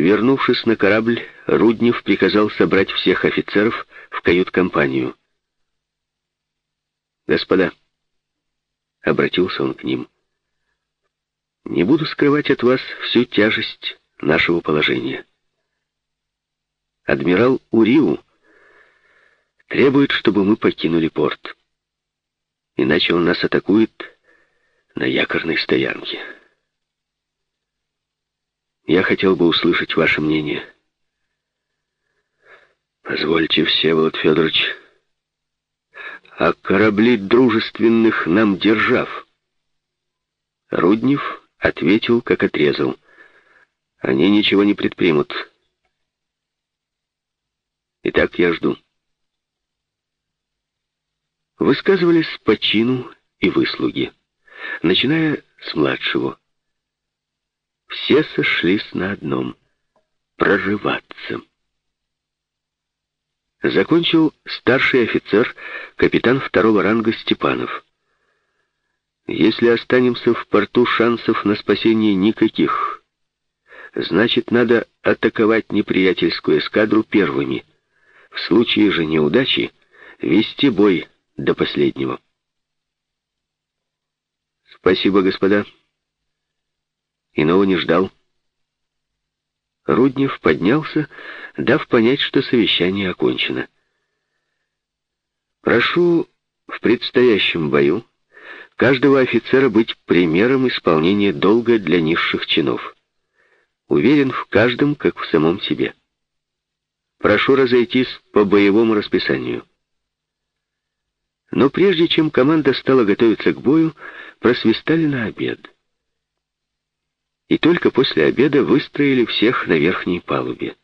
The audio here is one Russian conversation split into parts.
Вернувшись на корабль, Руднев приказал собрать всех офицеров в кают-компанию. «Господа», — обратился он к ним, — «не буду скрывать от вас всю тяжесть нашего положения. Адмирал Уриу требует, чтобы мы покинули порт. Иначе он нас атакует на якорной стоянке. Я хотел бы услышать ваше мнение. Позвольте, Всеволод Федорович, а корабли дружественных нам держав? Руднев ответил, как отрезал. Они ничего не предпримут. Итак, я жду. Высказывались по чину и выслуге, начиная с младшего. Все сошлись на одном — проживаться. Закончил старший офицер, капитан второго ранга Степанов. Если останемся в порту, шансов на спасение никаких. Значит, надо атаковать неприятельскую эскадру первыми. В случае же неудачи вести бой до последнего. Спасибо, господа. Иного не ждал. Руднев поднялся, дав понять, что совещание окончено. Прошу в предстоящем бою каждого офицера быть примером исполнения долга для низших чинов. Уверен в каждом, как в самом себе. Прошу разойтись по боевому расписанию. Но прежде чем команда стала готовиться к бою, просвистали на обед. И только после обеда выстроили всех на верхней палубе.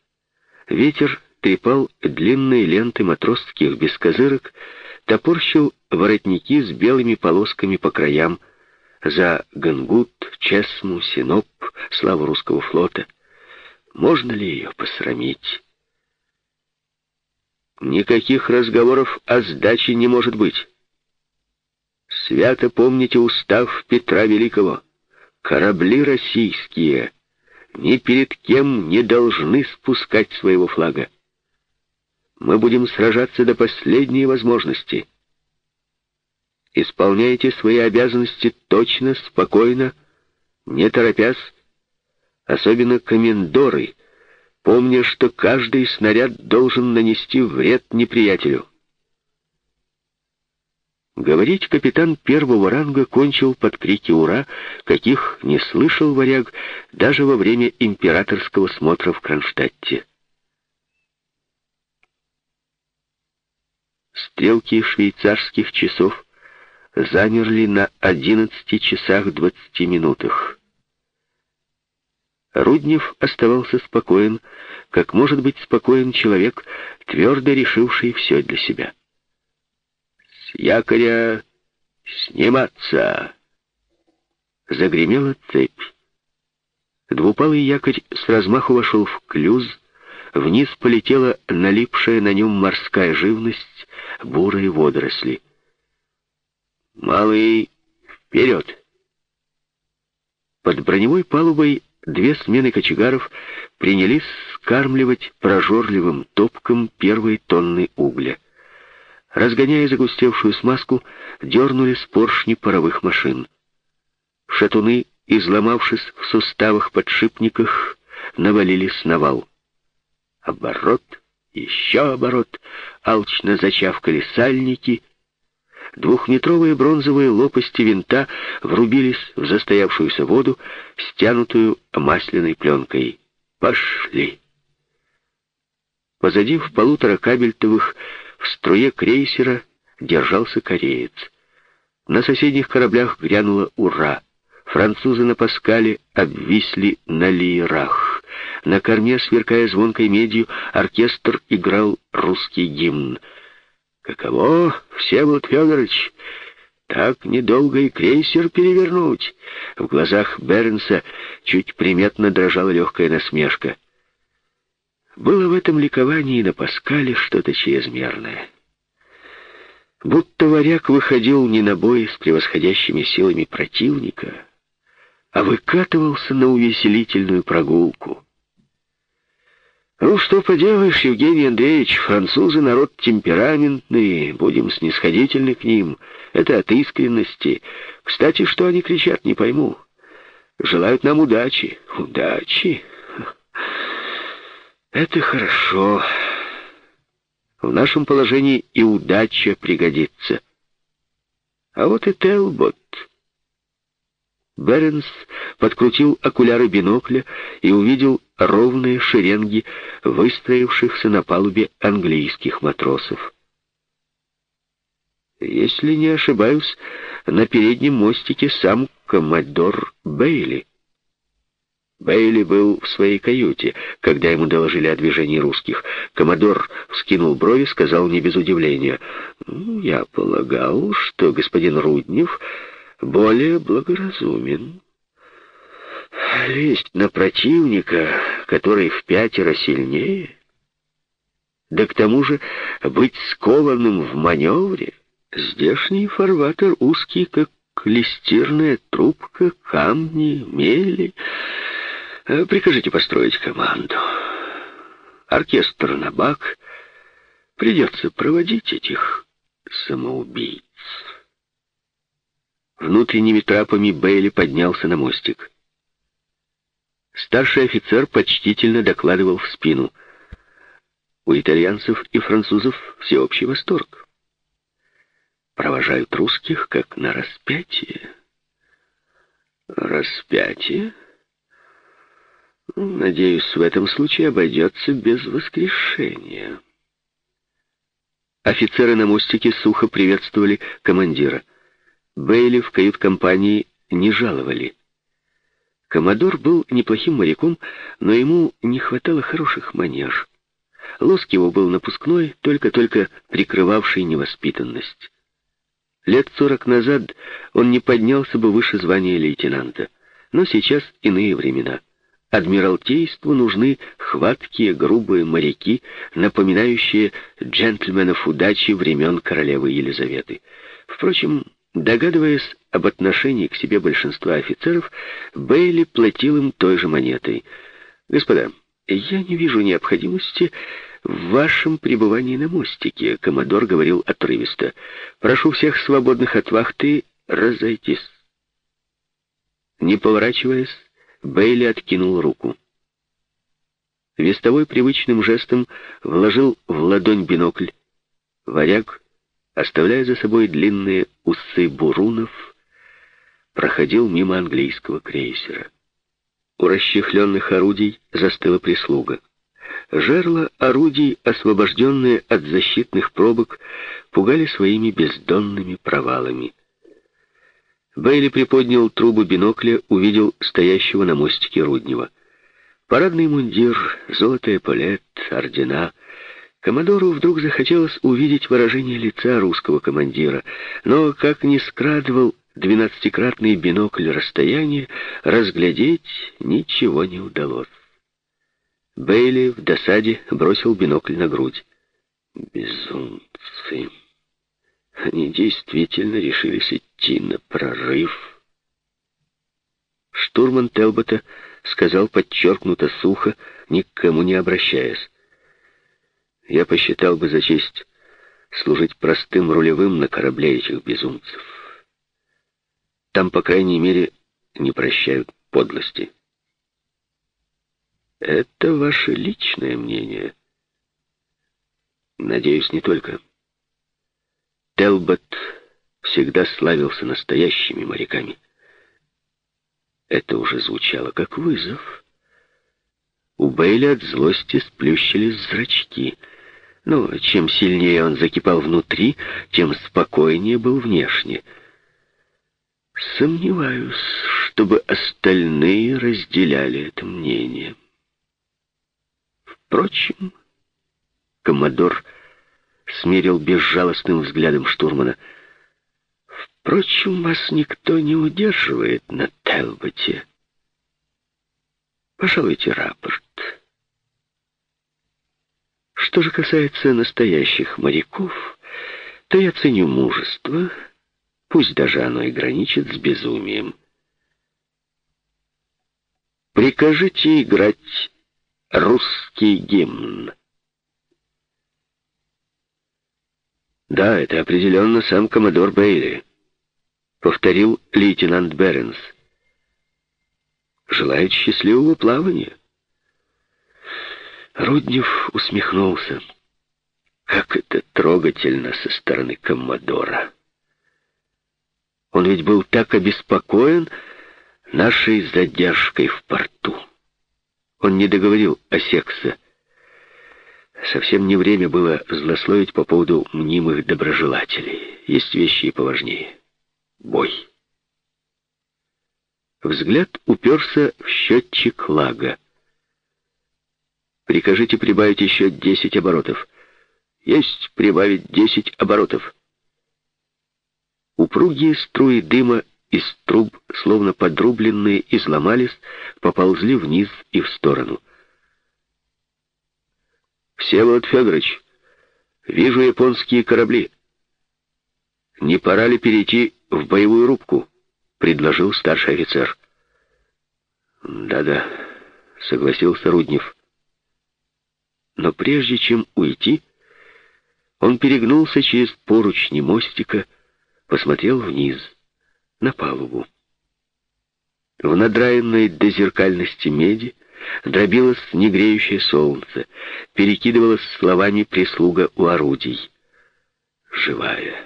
Ветер трепал длинные ленты матросских бескозырок, топорщил воротники с белыми полосками по краям за Гангут, Чесму, Синоп, славу русского флота. Можно ли ее посрамить? Никаких разговоров о сдаче не может быть. Свято помните устав Петра Великого. Корабли российские ни перед кем не должны спускать своего флага. Мы будем сражаться до последней возможности. Исполняйте свои обязанности точно, спокойно, не торопясь, особенно комендоры — помня, что каждый снаряд должен нанести вред неприятелю. Говорить капитан первого ранга кончил под крики «Ура!», каких не слышал варяг даже во время императорского смотра в Кронштадте. Стрелки швейцарских часов замерли на одиннадцати часах двадцати минутах. Руднев оставался спокоен, как может быть спокоен человек, твердо решивший все для себя. «С якоря сниматься!» Загремела цепь. Двупалый якорь с размаху вошел в клюз, вниз полетела налипшая на нем морская живность, бурые водоросли. «Малый, вперед!» Под броневой палубой две смены кочегаров принялись скармливать прожорливым топком первой тонны угля. Разгоняя загустевшую смазку, дернулись поршни паровых машин. Шатуны, изломавшись в суставах подшипниках, навалились на вал. Оборот, еще оборот, алчно зачавкали сальники — Двухметровые бронзовые лопасти винта врубились в застоявшуюся воду, стянутую масляной пленкой. Пошли. Позади в полутора кабельтовых в струе крейсера держался кореец. На соседних кораблях грянуло «Ура!». Французы на Паскале обвисли на лирах. На корме, сверкая звонкой медью, оркестр играл русский гимн — Каково, Всеволод Федорович, так недолго и крейсер перевернуть? В глазах Бернса чуть приметно дрожала легкая насмешка. Было в этом ликовании на Паскале что-то чрезмерное. Будто варяг выходил не на бой с превосходящими силами противника, а выкатывался на увеселительную прогулку. Ну, что поделаешь, Евгений Андреевич, французы народ темпераментный, будем снисходительны к ним. Это от искренности. Кстати, что они кричат, не пойму. Желают нам удачи. Удачи? Это хорошо. В нашем положении и удача пригодится. А вот и Телбот. Беренс подкрутил окуляры бинокля и увидел ровные шеренги выстроившихся на палубе английских матросов. Если не ошибаюсь, на переднем мостике сам коммодор Бейли. Бейли был в своей каюте, когда ему доложили о движении русских. Коммодор вскинул брови, сказал не без удивления. «Ну, «Я полагал, что господин Руднев более благоразумен. Лезть на противника, который в пятеро сильнее, да к тому же быть скованным в маневре, здешний фарватер узкий, как листирная трубка, камни, мели. Э, прикажите построить команду. Оркестр на бак. Придется проводить этих самоубийц. Внутренними трапами Бейли поднялся на мостик. Старший офицер почтительно докладывал в спину. У итальянцев и французов всеобщий восторг. Провожают русских, как на распятие. Распятие? Надеюсь, в этом случае обойдется без воскрешения. Офицеры на мостике сухо приветствовали командира — Бейли в кают-компании не жаловали. Коммодор был неплохим моряком, но ему не хватало хороших манер. Лоск его был напускной, только-только прикрывавший невоспитанность. Лет сорок назад он не поднялся бы выше звания лейтенанта. Но сейчас иные времена. Адмиралтейству нужны хваткие, грубые моряки, напоминающие джентльменов удачи времен королевы Елизаветы. Впрочем, Догадываясь об отношении к себе большинства офицеров, Бейли платил им той же монетой. «Господа, я не вижу необходимости в вашем пребывании на мостике», — Коммодор говорил отрывисто. «Прошу всех свободных от вахты разойтись». Не поворачиваясь, Бейли откинул руку. Вестовой привычным жестом вложил в ладонь бинокль. Варяг оставляя за собой длинные усы бурунов, проходил мимо английского крейсера. У расчехленных орудий застыла прислуга. Жерла орудий, освобожденные от защитных пробок, пугали своими бездонными провалами. Бейли приподнял трубу бинокля, увидел стоящего на мостике Руднева. Парадный мундир, золотая палет, ордена — Коммодору вдруг захотелось увидеть выражение лица русского командира, но, как ни скрадывал двенадцатикратный бинокль расстояния, разглядеть ничего не удалось. Бейли в досаде бросил бинокль на грудь. Безумцы! Они действительно решились идти на прорыв. Штурман Телбота сказал подчеркнуто сухо, ни к кому не обращаясь я посчитал бы за честь служить простым рулевым на корабле этих безумцев. Там, по крайней мере, не прощают подлости. Это ваше личное мнение. Надеюсь, не только. Телбот всегда славился настоящими моряками. Это уже звучало как вызов. У Бейли от злости сплющились зрачки — но чем сильнее он закипал внутри, тем спокойнее был внешне. Сомневаюсь, чтобы остальные разделяли это мнение. Впрочем, коммодор смерил безжалостным взглядом штурмана. Впрочем, вас никто не удерживает на Телботе. Пожалуйте рапорт. Что же касается настоящих моряков, то я ценю мужество, пусть даже оно и граничит с безумием. Прикажите играть русский. гимн. Да, это определенно сам коммодор Бейли, повторил лейтенант Беренс. Желает счастливого плавания. Руднев усмехнулся. Как это трогательно со стороны коммодора. Он ведь был так обеспокоен нашей задержкой в порту. Он не договорил о сексе. Совсем не время было злословить по поводу мнимых доброжелателей. Есть вещи и поважнее. Бой. Взгляд уперся в счетчик лага. Прикажите прибавить еще десять оборотов. Есть прибавить десять оборотов. Упругие струи дыма из труб, словно подрубленные, изломались, поползли вниз и в сторону. «Всеволод Федорович, вижу японские корабли. Не пора ли перейти в боевую рубку?» — предложил старший офицер. «Да-да», — согласился Руднев. Но прежде чем уйти, он перегнулся через поручни мостика, посмотрел вниз, на палубу. В надраенной до зеркальности меди дробилось негреющее солнце, перекидывалось словами прислуга у орудий. «Живая».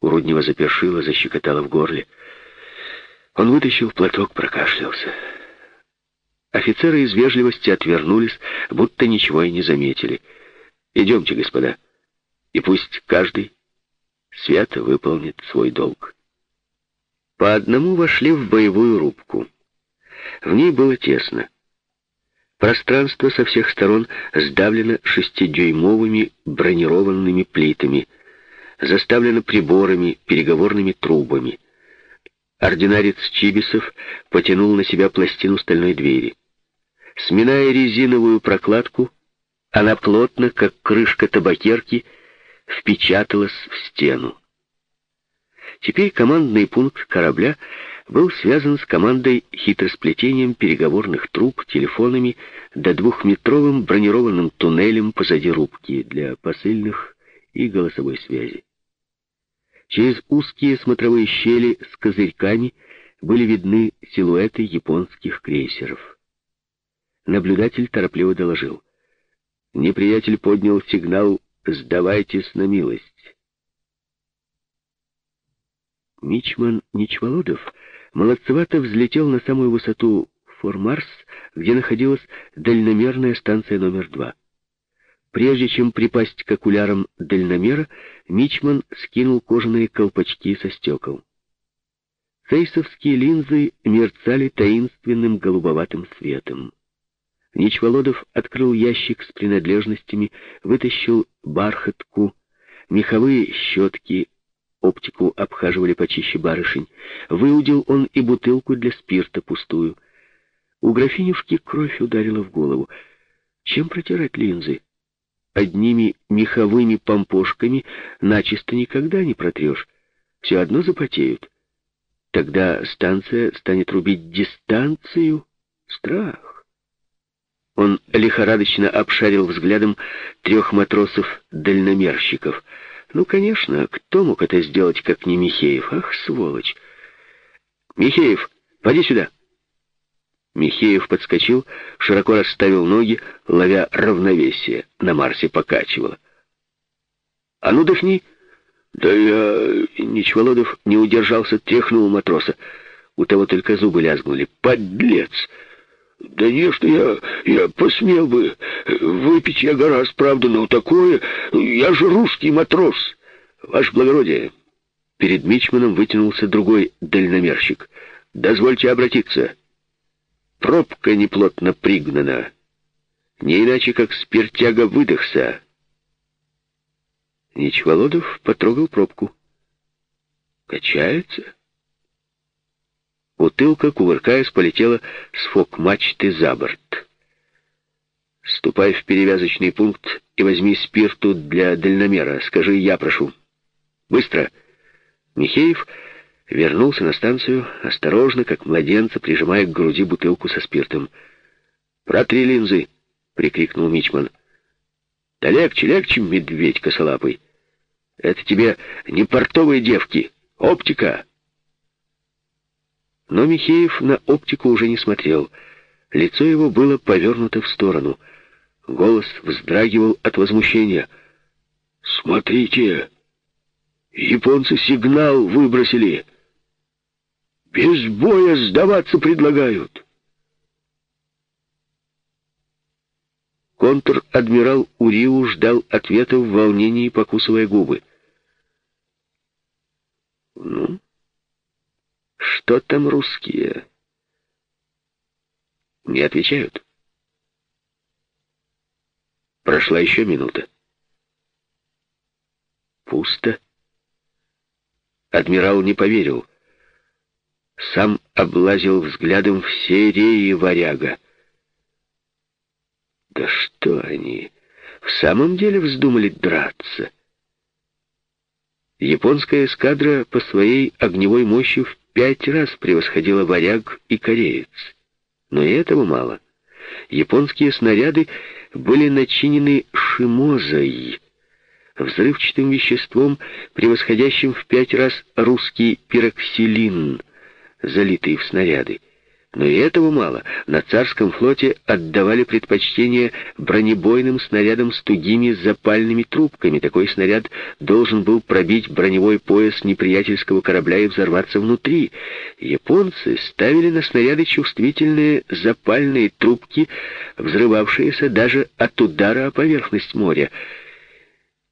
У Руднева запершило, защекотало в горле. Он вытащил платок, прокашлялся. Офицеры из вежливости отвернулись, будто ничего и не заметили. «Идемте, господа, и пусть каждый свято выполнит свой долг». По одному вошли в боевую рубку. В ней было тесно. Пространство со всех сторон сдавлено шестидюймовыми бронированными плитами, заставлено приборами, переговорными трубами. Ординарец Чибисов потянул на себя пластину стальной двери. Сминая резиновую прокладку, она плотно, как крышка табакерки, впечаталась в стену. Теперь командный пункт корабля был связан с командой хитросплетением переговорных труб, телефонами, до двухметровым бронированным туннелем позади рубки для посыльных и голосовой связи. Через узкие смотровые щели с козырьками были видны силуэты японских крейсеров. Наблюдатель торопливо доложил. Неприятель поднял сигнал «Сдавайтесь на милость». Мичман Ничволодов молодцевато взлетел на самую высоту Фор-Марс, где находилась дальномерная станция номер два. Прежде чем припасть к окулярам дальномера, Мичман скинул кожаные колпачки со стекол. Цейсовские линзы мерцали таинственным голубоватым светом. Ничволодов открыл ящик с принадлежностями, вытащил бархатку, меховые щетки, оптику обхаживали почище барышень. Выудил он и бутылку для спирта пустую. У графинюшки кровь ударила в голову. Чем протирать линзы? Одними меховыми помпошками начисто никогда не протрешь. Все одно запотеют. Тогда станция станет рубить дистанцию. Страх. Он лихорадочно обшарил взглядом трех матросов-дальномерщиков. Ну, конечно, кто мог это сделать, как не Михеев? Ах, сволочь! «Михеев, поди сюда!» Михеев подскочил, широко расставил ноги, ловя равновесие. На Марсе покачивало. «А ну, дыхни!» «Да я...» Ничволодов не удержался, тряхнул матроса. У того только зубы лязгнули. «Подлец!» Да не, что я, я посмел бы. Выпить я гораздо, правда, но такое... Я же русский матрос. Ваше благородие. Перед Мичманом вытянулся другой дальномерщик. Дозвольте обратиться. Пробка неплотно пригнана. Не иначе, как спиртяга выдохся. Ничволодов потрогал пробку. Качается? Бутылка, кувыркаясь, полетела с фок-мачты за борт. «Ступай в перевязочный пункт и возьми спирту для дальномера. Скажи, я прошу». «Быстро!» Михеев вернулся на станцию, осторожно, как младенца, прижимая к груди бутылку со спиртом. «Протри линзы. — прикрикнул Мичман. «Да легче, легче, медведь косолапый! Это тебе не портовые девки, оптика!» Но Михеев на оптику уже не смотрел. Лицо его было повернуто в сторону. Голос вздрагивал от возмущения. «Смотрите! Японцы сигнал выбросили! Без боя сдаваться предлагают!» Контр-адмирал Уриу ждал ответа в волнении, покусывая губы. «Ну, что там русские?» «Не отвечают?» Прошла еще минута. Пусто. Адмирал не поверил. Сам облазил взглядом все реи варяга. Да что они, в самом деле вздумали драться? Японская эскадра по своей огневой мощи в пять раз превосходила варяг и кореец. Но и этого мало. Японские снаряды были начинены шимозой, взрывчатым веществом, превосходящим в пять раз русский пироксилин, залитый в снаряды. Но и этого мало. На царском флоте отдавали предпочтение бронебойным снарядам с тугими запальными трубками. Такой снаряд должен был пробить броневой пояс неприятельского корабля и взорваться внутри. Японцы ставили на снаряды чувствительные запальные трубки, взрывавшиеся даже от удара о поверхность моря.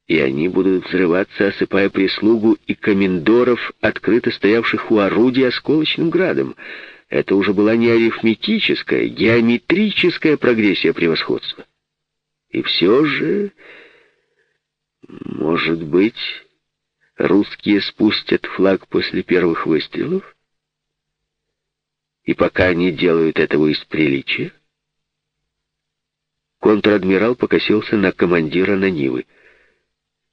И они будут взрываться, осыпая прислугу и комендоров, открыто стоявших у орудия осколочным градом. Это уже была не арифметическая, геометрическая прогрессия превосходства. И все же, может быть, русские спустят флаг после первых выстрелов? И пока они делают этого из приличия? Контр-адмирал покосился на командира Нанивы.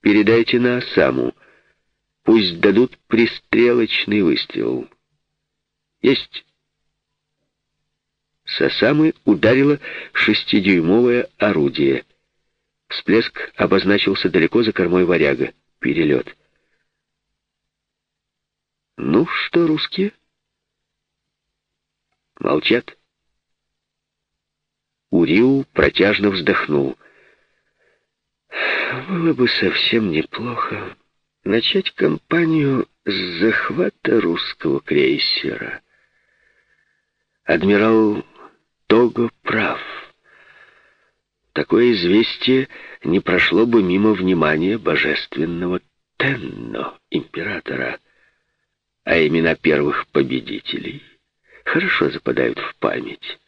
«Передайте на Осаму. Пусть дадут пристрелочный выстрел». «Есть». Сосамы ударило шестидюймовое орудие. Всплеск обозначился далеко за кормой варяга. Перелет. «Ну что, русские?» Молчат. Уриу протяжно вздохнул. «Было бы совсем неплохо начать кампанию с захвата русского крейсера». Адмирал Того прав. Такое известие не прошло бы мимо внимания божественного Тенно, императора, а имена первых победителей хорошо западают в память.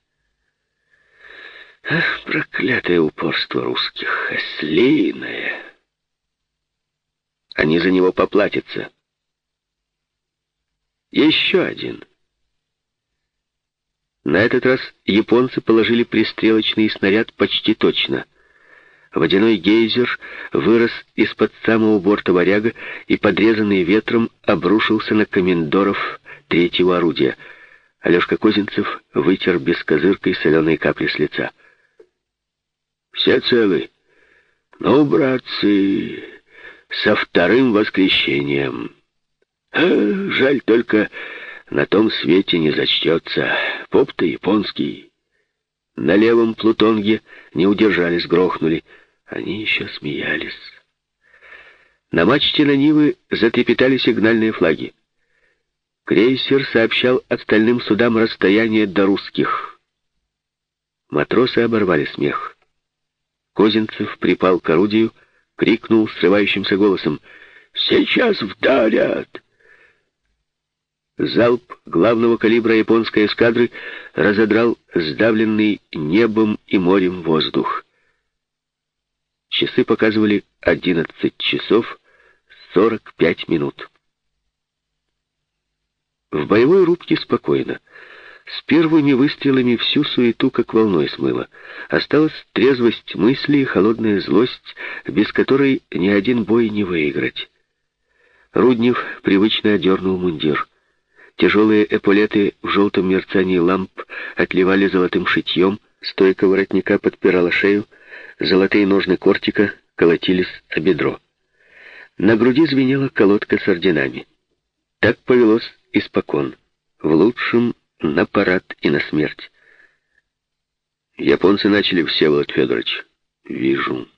Ах, проклятое упорство русских, ослиное! Они за него поплатятся. Еще один — на этот раз японцы положили пристрелочный снаряд почти точно. Водяной гейзер вырос из-под самого борта варяга и, подрезанный ветром, обрушился на комендоров третьего орудия. Алешка Козинцев вытер бескозыркой соленые капли с лица. «Все целы? Ну, братцы, со вторым воскресением. А, жаль только, на том свете не зачтется. Поп-то японский. На левом плутонге не удержались, грохнули. Они еще смеялись. На мачте на Нивы затрепетали сигнальные флаги. Крейсер сообщал остальным судам расстояние до русских. Матросы оборвали смех. Козинцев припал к орудию, крикнул срывающимся голосом «Сейчас вдарят!» Залп главного калибра японской эскадры разодрал сдавленный небом и морем воздух. Часы показывали 11 часов 45 минут. В боевой рубке спокойно. С первыми выстрелами всю суету как волной смыло. Осталась трезвость мысли и холодная злость, без которой ни один бой не выиграть. Руднев привычно одернул мундир. Тяжелые эполеты в желтом мерцании ламп отливали золотым шитьем, Стойка воротника подпирала шею, золотые ножны кортика колотились о бедро. На груди звенела колодка с орденами. Так повелось испокон. В лучшем — на парад и на смерть. Японцы начали, Всеволод Федорович. Вижу.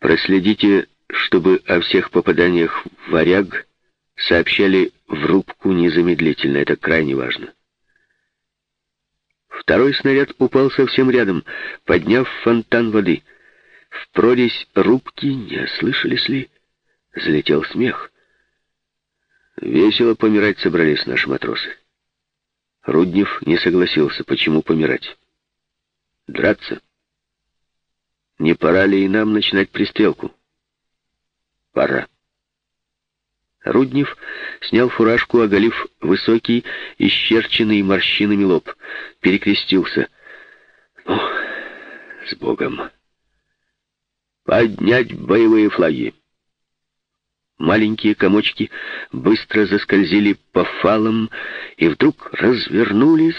Проследите, чтобы о всех попаданиях в варяг сообщали в рубку незамедлительно. Это крайне важно. Второй снаряд упал совсем рядом, подняв фонтан воды. В прорезь рубки, не ослышались ли, залетел смех. Весело помирать собрались наши матросы. Руднев не согласился. Почему помирать? Драться? Не пора ли и нам начинать пристрелку? Пора. Руднев снял фуражку, оголив высокий, исчерченный морщинами лоб. Перекрестился. «Ну, с Богом! Поднять боевые флаги!» Маленькие комочки быстро заскользили по фалам и вдруг развернулись,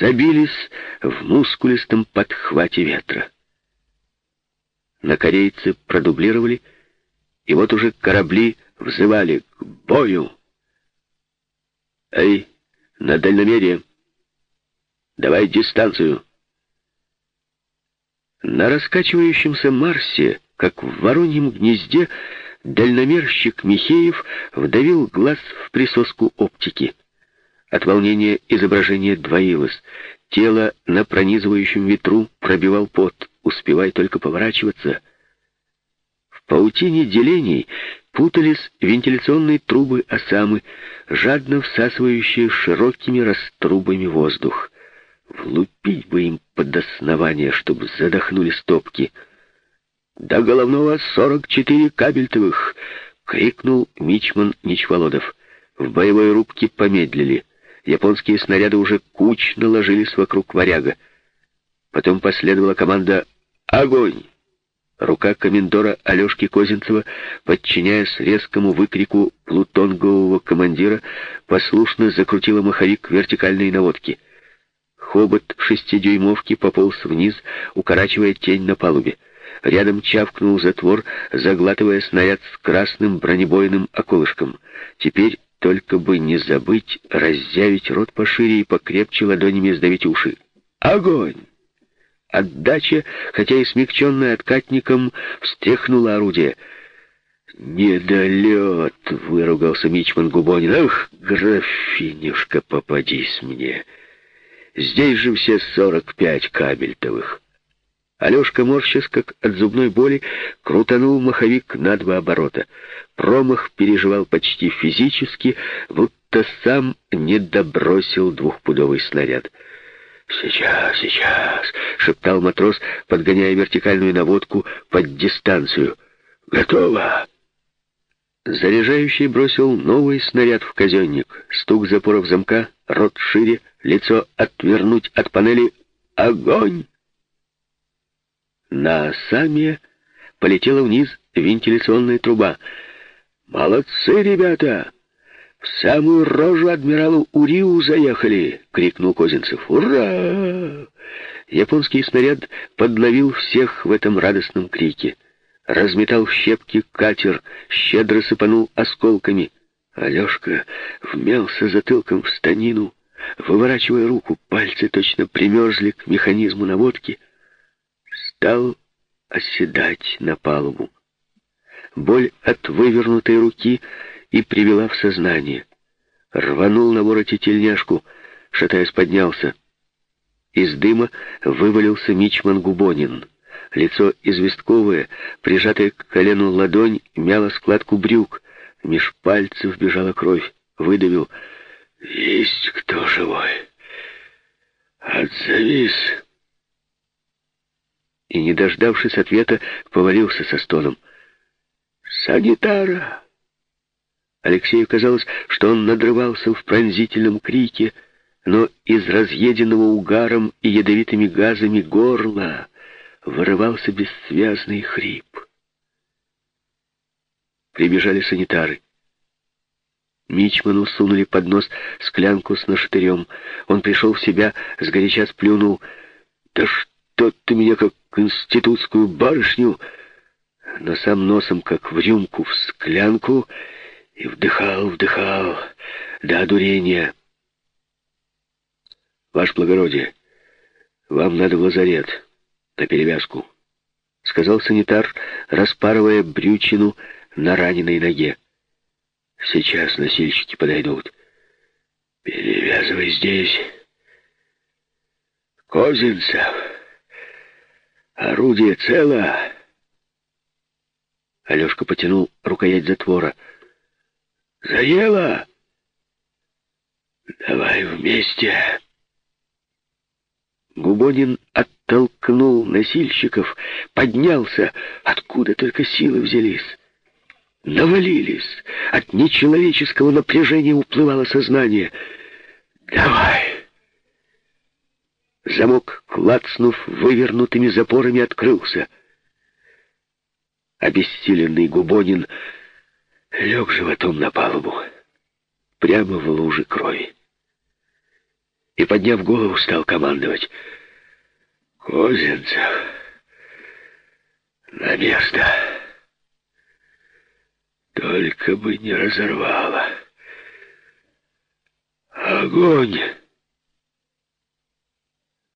забились в мускулистом подхвате ветра. На корейцы продублировали, и вот уже корабли взывали к бою. «Эй, на дальномерие! Давай дистанцию!» На раскачивающемся Марсе, как в вороньем гнезде, дальномерщик Михеев вдавил глаз в присоску оптики. От волнения изображение двоилось. Тело на пронизывающем ветру пробивал пот. Успевай только поворачиваться. В паутине делений путались вентиляционные трубы осамы, жадно всасывающие широкими раструбами воздух. Влупить бы им под основание, чтобы задохнули стопки. «До головного сорок четыре кабельтовых!» — крикнул Мичман Ничволодов. В боевой рубке помедлили. Японские снаряды уже кучно ложились вокруг варяга. Потом последовала команда «Огонь!» Рука комендора Алешки Козинцева, подчиняясь резкому выкрику плутонгового командира, послушно закрутила маховик вертикальной наводки. Хобот шестидюймовки пополз вниз, укорачивая тень на палубе. Рядом чавкнул затвор, заглатывая снаряд с красным бронебойным околышком. Теперь только бы не забыть раззявить рот пошире и покрепче ладонями сдавить уши. Огонь! Отдача, хотя и смягченная откатником, встряхнула орудие. «Недолет!» — выругался Мичман Губонин. «Ах, графинюшка, попадись мне! Здесь же все сорок пять кабельтовых!» Алешка, морщась, как от зубной боли, крутанул маховик на два оборота. Промах переживал почти физически, будто сам не добросил двухпудовый снаряд. «Сейчас, сейчас!» — шептал матрос, подгоняя вертикальную наводку под дистанцию. «Готово!» Заряжающий бросил новый снаряд в казенник. Стук запоров замка, рот шире, лицо отвернуть от панели. «Огонь!» На осаме полетела вниз вентиляционная труба. «Молодцы, ребята! В самую рожу адмиралу Уриу заехали!» — крикнул Козинцев. «Ура!» Японский снаряд подловил всех в этом радостном крике. Разметал в щепки катер, щедро сыпанул осколками. Алешка вмялся затылком в станину, выворачивая руку, пальцы точно примерзли к механизму наводки — стал оседать на палубу. Боль от вывернутой руки и привела в сознание. Рванул на вороте тельняшку, шатаясь поднялся. Из дыма вывалился Мичман Губонин. Лицо известковое, прижатое к колену ладонь, мяло складку брюк. Меж пальцев бежала кровь. Выдавил. «Есть кто живой?» «Отзовись!» и, не дождавшись ответа, повалился со стоном. «Санитара!» Алексею казалось, что он надрывался в пронзительном крике, но из разъеденного угаром и ядовитыми газами горла вырывался бессвязный хрип. Прибежали санитары. Мичману сунули под нос склянку с нашатырем. Он пришел в себя, сгоряча сплюнул. «Да что ты меня, как институтскую барышню!» Но сам носом, как в рюмку, в склянку, и вдыхал, вдыхал, до одурения. «Ваше благородие, вам надо в лазарет, на перевязку», — сказал санитар, распарывая брючину на раненой ноге. Сейчас носильщики подойдут. Перевязывай здесь. Козинцев. Орудие цело. Алешка потянул рукоять затвора. Заело? Давай вместе. Губонин оттолкнул носильщиков, поднялся, откуда только силы взялись навалились. От нечеловеческого напряжения уплывало сознание. «Давай!» Замок, клацнув вывернутыми запорами, открылся. Обессиленный Губонин лег животом на палубу, прямо в луже крови. И, подняв голову, стал командовать. «Козинцев, на место!» Только бы не разорвало. Огонь!